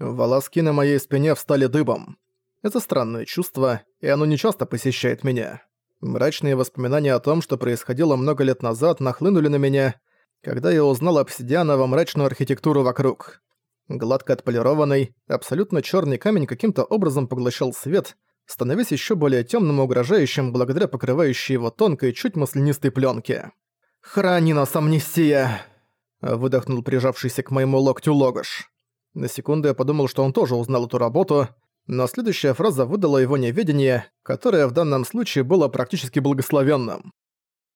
Волоски на моей спине встали дыбом. Это странное чувство, и оно нечасто посещает меня. Мрачные воспоминания о том, что происходило много лет назад, нахлынули на меня, когда я узнал обсидианово-мрачную архитектуру вокруг. Гладко отполированный, абсолютно черный камень каким-то образом поглощал свет, становясь еще более темным и угрожающим благодаря покрывающей его тонкой, чуть маслянистой пленке. «Храни нас, амнистия!» выдохнул прижавшийся к моему локтю Логош. На секунду я подумал, что он тоже узнал эту работу, но следующая фраза выдала его неведение, которое в данном случае было практически благословенным.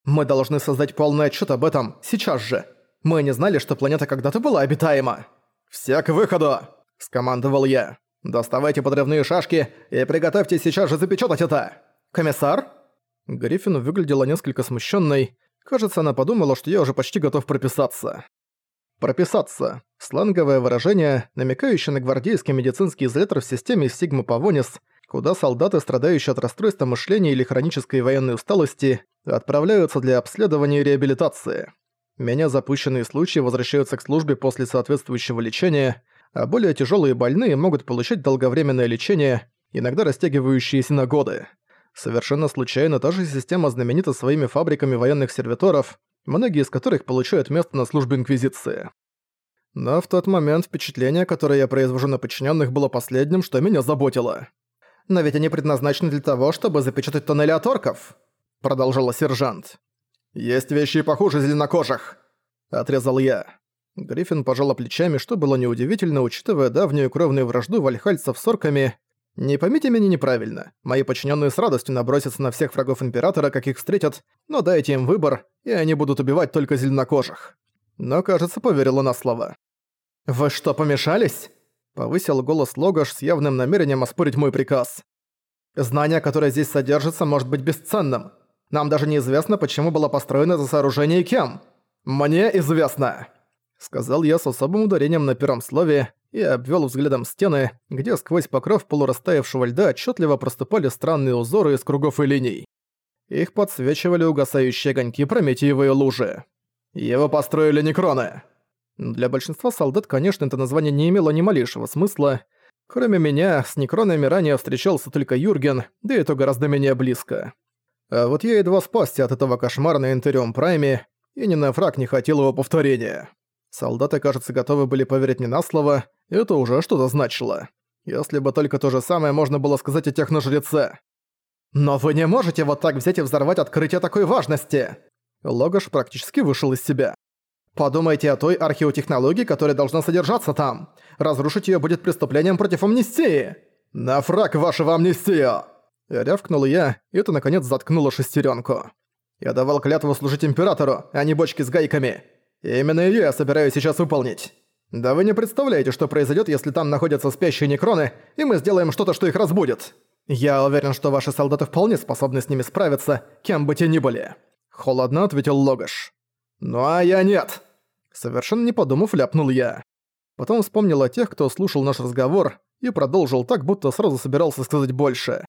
«Мы должны создать полный отчет об этом сейчас же. Мы не знали, что планета когда-то была обитаема». «Все к выходу!» – скомандовал я. «Доставайте подрывные шашки и приготовьте сейчас же запечатать это!» «Комиссар?» Гриффин выглядела несколько смущенной. Кажется, она подумала, что я уже почти готов прописаться. Прописаться – сленговое выражение, намекающее на гвардейский медицинский изолятор в системе Сигма Павонис, куда солдаты, страдающие от расстройства мышления или хронической военной усталости, отправляются для обследования и реабилитации. Меня запущенные случаи возвращаются к службе после соответствующего лечения, а более тяжелые больные могут получать долговременное лечение, иногда растягивающиеся на годы. Совершенно случайно та же система знаменита своими фабриками военных сервиторов, многие из которых получают место на службе Инквизиции. Но в тот момент впечатление, которое я произвожу на подчиненных, было последним, что меня заботило. «Но ведь они предназначены для того, чтобы запечатать тоннели от орков», — продолжала сержант. «Есть вещи и похуже зеленокожих», — отрезал я. Гриффин пожала плечами, что было неудивительно, учитывая давнюю кровную вражду вальхальцев с орками. Не поймите меня неправильно. Мои подчиненные с радостью набросятся на всех врагов Императора, как их встретят, но дайте им выбор, и они будут убивать только зеленокожих. Но, кажется, поверила на слова. «Вы что, помешались?» Повысил голос Логаш с явным намерением оспорить мой приказ. «Знание, которое здесь содержится, может быть бесценным. Нам даже неизвестно, почему было построено это сооружение и кем. Мне известно!» Сказал я с особым ударением на первом слове и обвел взглядом стены, где сквозь покров полурастаявшего льда отчетливо проступали странные узоры из кругов и линий. Их подсвечивали угасающие огоньки прометиевые лужи. Его построили некроны. Для большинства солдат, конечно, это название не имело ни малейшего смысла. Кроме меня, с некронами ранее встречался только Юрген, да и то гораздо менее близко. А вот я едва спасся от этого кошмара на Интериум Прайме, и ни на фраг не хотел его повторения. Солдаты, кажется, готовы были поверить мне на слово, это уже что-то значило. Если бы только то же самое можно было сказать о техножреце. «Но вы не можете вот так взять и взорвать открытие такой важности!» Логош практически вышел из себя. «Подумайте о той археотехнологии, которая должна содержаться там. Разрушить её будет преступлением против амнистии!» «На фраг вашего амнистию!» Рявкнул я, и это наконец заткнуло шестеренку. «Я давал клятву служить Императору, а не бочки с гайками. Именно её я собираюсь сейчас выполнить. Да вы не представляете, что произойдет, если там находятся спящие некроны, и мы сделаем что-то, что их разбудит. Я уверен, что ваши солдаты вполне способны с ними справиться, кем бы те ни были. Холодно ответил Логаш. Ну а я нет. Совершенно не подумав, ляпнул я. Потом вспомнил о тех, кто слушал наш разговор, и продолжил так, будто сразу собирался сказать больше.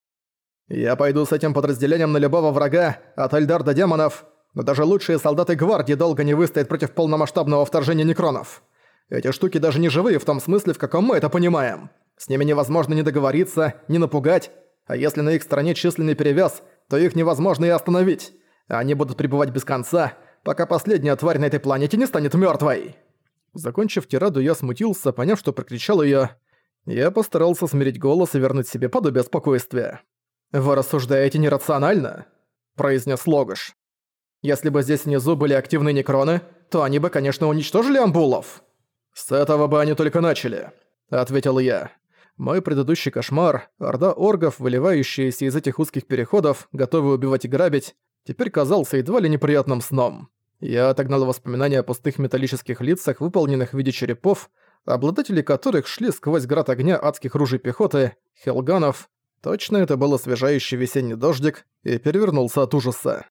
«Я пойду с этим подразделением на любого врага, от Эльдар до демонов, но даже лучшие солдаты гвардии долго не выстоят против полномасштабного вторжения некронов. Эти штуки даже не живые в том смысле, в каком мы это понимаем. С ними невозможно ни договориться, ни напугать, а если на их стороне численный перевес, то их невозможно и остановить. Они будут пребывать без конца, пока последняя тварь на этой планете не станет мёртвой. Закончив тираду, я смутился, поняв, что прокричал её. Я постарался смирить голос и вернуть себе подобие спокойствия. «Вы рассуждаете нерационально?» – произнес Логош. Если бы здесь внизу были активные некроны, то они бы, конечно, уничтожили амбулов. С этого бы они только начали, ответил я. Мой предыдущий кошмар, орда оргов, выливающиеся из этих узких переходов, готовые убивать и грабить, теперь казался едва ли неприятным сном. Я отогнал воспоминания о пустых металлических лицах, выполненных в виде черепов, обладатели которых шли сквозь град огня адских ружей пехоты, хелганов. Точно это был освежающий весенний дождик, и перевернулся от ужаса.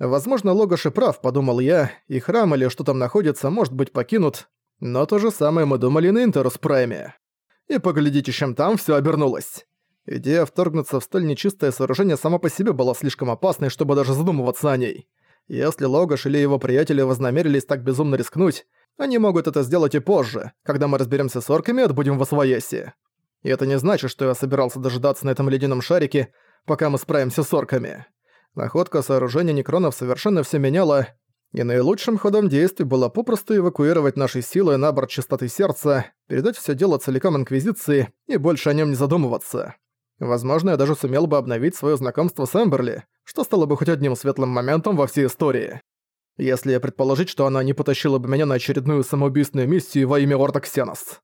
Возможно, Логош и прав, подумал я, и храм или что там находится может быть покинут, но то же самое мы думали на Интерус Прайме. И поглядите, чем там все обернулось. Идея вторгнуться в столь нечистое сооружение сама по себе была слишком опасной, чтобы даже задумываться о ней. Если Логош или его приятели вознамерились так безумно рискнуть, Они могут это сделать и позже, когда мы разберемся с орками и отбудем в Освояси. И это не значит, что я собирался дожидаться на этом ледяном шарике, пока мы справимся с орками. Находка сооружения некронов совершенно все меняла, и наилучшим ходом действий было попросту эвакуировать наши силы на борт Чистоты Сердца, передать все дело целиком Инквизиции и больше о нем не задумываться. Возможно, я даже сумел бы обновить свое знакомство с Эмберли, что стало бы хоть одним светлым моментом во всей истории. Если предположить, что она не потащила бы меня на очередную самоубийственную миссию во имя Орда Ксенос.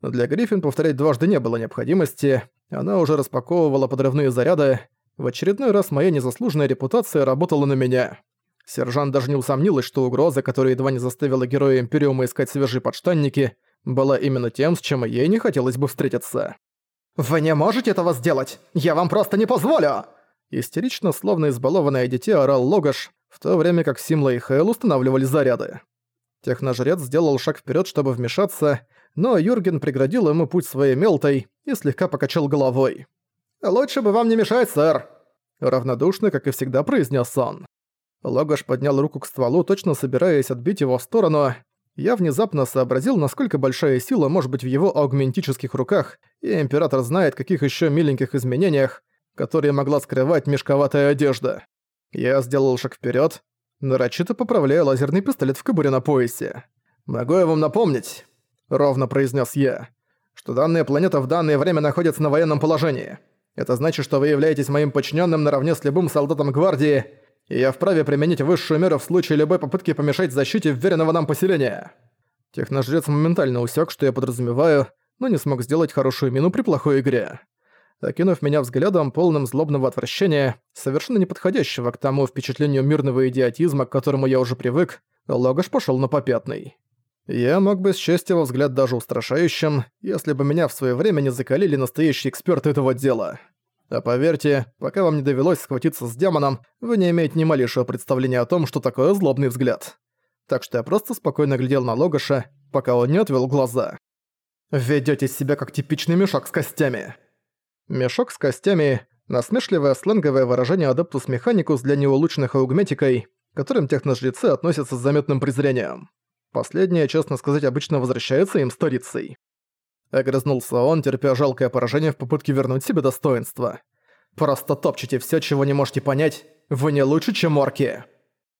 Для Гриффин повторять дважды не было необходимости, она уже распаковывала подрывные заряды, в очередной раз моя незаслуженная репутация работала на меня. Сержант даже не усомнилась, что угроза, которая едва не заставила героя Империума искать свежие подштанники, была именно тем, с чем ей не хотелось бы встретиться. «Вы не можете этого сделать! Я вам просто не позволю!» Истерично, словно избалованное дитя, орал Логаш, в то время как Симла и Хейл устанавливали заряды. Техножрец сделал шаг вперед, чтобы вмешаться, но Юрген преградил ему путь своей мелтой и слегка покачал головой. «Лучше бы вам не мешать, сэр!» Равнодушно, как и всегда, произнес он. Логаш поднял руку к стволу, точно собираясь отбить его в сторону. Я внезапно сообразил, насколько большая сила может быть в его аугментических руках, и Император знает, каких еще миленьких изменениях, которые могла скрывать мешковатая одежда. Я сделал шаг вперед, нарочито поправляя лазерный пистолет в кобуре на поясе. «Могу я вам напомнить», — ровно произнес я, «что данная планета в данное время находится на военном положении. Это значит, что вы являетесь моим подчиненным наравне с любым солдатом гвардии, я вправе применить высшую меру в случае любой попытки помешать защите вверенного нам поселения». Техножрец моментально усек, что я подразумеваю, но не смог сделать хорошую мину при плохой игре. Окинув меня взглядом, полным злобного отвращения, совершенно неподходящего к тому впечатлению мирного идиотизма, к которому я уже привык, Логаш пошёл на попятный. Я мог бы счесть его взгляд даже устрашающим, если бы меня в своё время не закалили настоящие эксперты этого дела. А поверьте, пока вам не довелось схватиться с демоном, вы не имеете ни малейшего представления о том, что такое злобный взгляд. Так что я просто спокойно глядел на Логаша, пока он не отвел глаза. «Ведёте себя как типичный мешок с костями», Мешок с костями – насмешливое сленговое выражение Адептус Механикус для неулучшенных аугметикой, к которым техножрецы относятся с заметным презрением. Последнее, честно сказать, обычно возвращается им сторицей. Огрызнулся он, терпя жалкое поражение в попытке вернуть себе достоинство. «Просто топчите все, чего не можете понять. Вы не лучше, чем орки!»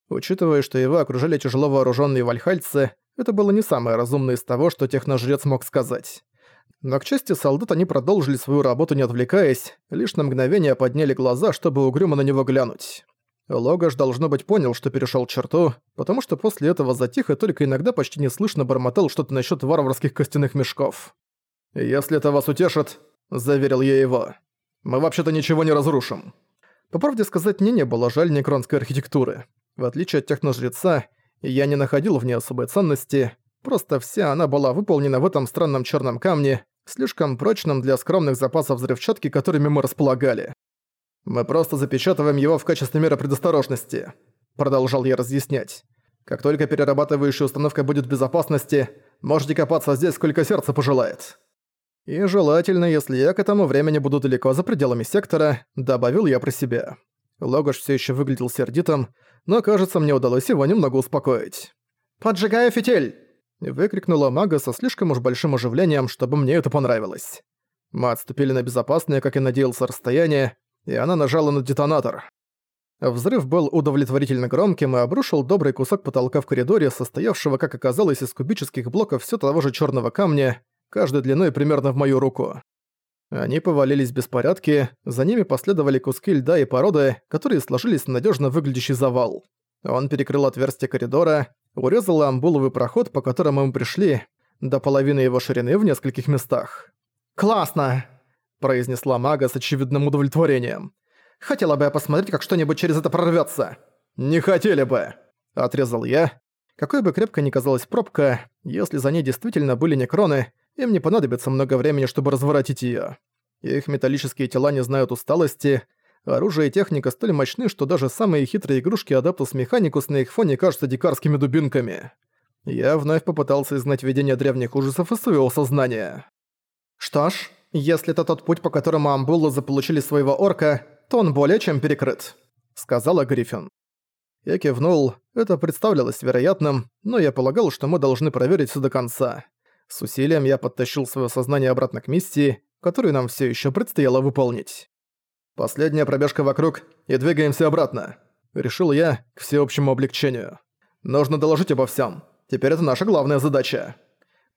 Учитывая, что его окружали тяжело вооруженные вальхальцы, это было не самое разумное из того, что техножрец мог сказать. Но, к чести солдат, они продолжили свою работу не отвлекаясь, лишь на мгновение подняли глаза, чтобы угрюмо на него глянуть. Логаш, должно быть, понял, что перешёл черту, потому что после этого затих и только иногда почти неслышно бормотал что-то насчёт варварских костяных мешков. «Если это вас утешит», — заверил я его, — «мы вообще-то ничего не разрушим». По правде сказать, мне не было жаль некронской архитектуры. В отличие от техножреца, я не находил в ней особой ценности, просто вся она была выполнена в этом странном чёрном камне, слишком прочным для скромных запасов взрывчатки, которыми мы располагали. «Мы просто запечатываем его в качестве меры предосторожности», — продолжал я разъяснять. «Как только перерабатывающая установка будет в безопасности, можете копаться здесь, сколько сердце пожелает». И желательно, если я к этому времени буду далеко за пределами сектора, добавил я про себя. Логош все еще выглядел сердитым, но, кажется, мне удалось его немного успокоить. «Поджигаю фитиль!» Выкрикнула мага со слишком уж большим оживлением, чтобы мне это понравилось. Мы отступили на безопасное, как и надеялся, расстояние, и она нажала на детонатор. Взрыв был удовлетворительно громким и обрушил добрый кусок потолка в коридоре, состоявшего, как оказалось, из кубических блоков все того же черного камня, каждой длиной примерно в мою руку. Они повалились в беспорядке, за ними последовали куски льда и породы, которые сложились в надежно выглядящий завал. Он перекрыл отверстие коридора, урезала амбуловый проход, по которому мы пришли, до половины его ширины в нескольких местах. «Классно!» – произнесла мага с очевидным удовлетворением. «Хотела бы я посмотреть, как что-нибудь через это прорвётся!» «Не хотели бы!» – отрезал я. Какой бы крепко ни казалась пробка, если за ней действительно были некроны, им не понадобится много времени, чтобы разворотить её. Их металлические тела не знают усталости, Оружие и техника столь мощны, что даже самые хитрые игрушки Адаптус Механикус на их фоне кажутся дикарскими дубинками. Я вновь попытался изгнать видение древних ужасов из своего сознания. Что ж, если это тот путь, по которому амбуллы заполучили своего орка, то он более чем перекрыт, сказала Гриффин. Я кивнул, это представлялось вероятным, но я полагал, что мы должны проверить все до конца. С усилием я подтащил свое сознание обратно к миссии, которую нам все еще предстояло выполнить. «Последняя пробежка вокруг, и двигаемся обратно», — решил я к всеобщему облегчению. «Нужно доложить обо всем. Теперь это наша главная задача».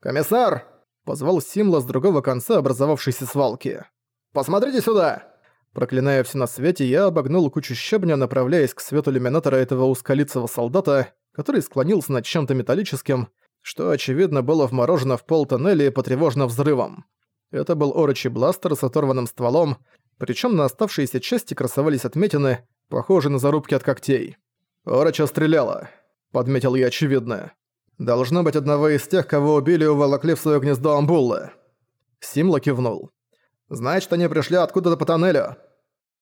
«Комиссар!» — позвал Симла с другого конца образовавшейся свалки. «Посмотрите сюда!» Проклиная все на свете, я обогнул кучу щебня, направляясь к свету иллюминатора этого узколицего солдата, который склонился над чем-то металлическим, что, очевидно, было вморожено в пол тоннеля и потревожено взрывом. Это был орочий бластер с оторванным стволом, причем на оставшиеся части красовались отметины, похожие на зарубки от когтей. «Ороча стреляла», — подметил я очевидно. «Должно быть одного из тех, кого убили и уволокли в своё гнездо амбуллы». Симла кивнул. «Значит, они пришли откуда-то по тоннелю.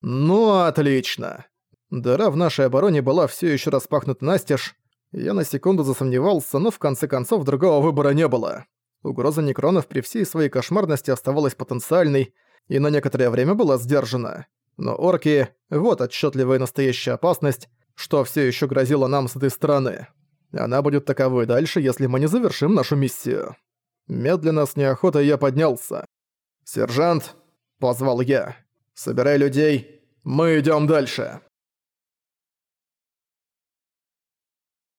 «Ну, отлично!» Дыра в нашей обороне была все еще распахнута настежь. Я на секунду засомневался, но в конце концов другого выбора не было. Угроза некронов при всей своей кошмарности оставалась потенциальной и на некоторое время была сдержана. Но орки — вот отчетливая настоящая опасность, что все еще грозило нам с этой стороны. Она будет таковой дальше, если мы не завершим нашу миссию. Медленно, с неохотой я поднялся. «Сержант!» — позвал я. «Собирай людей, мы идем дальше».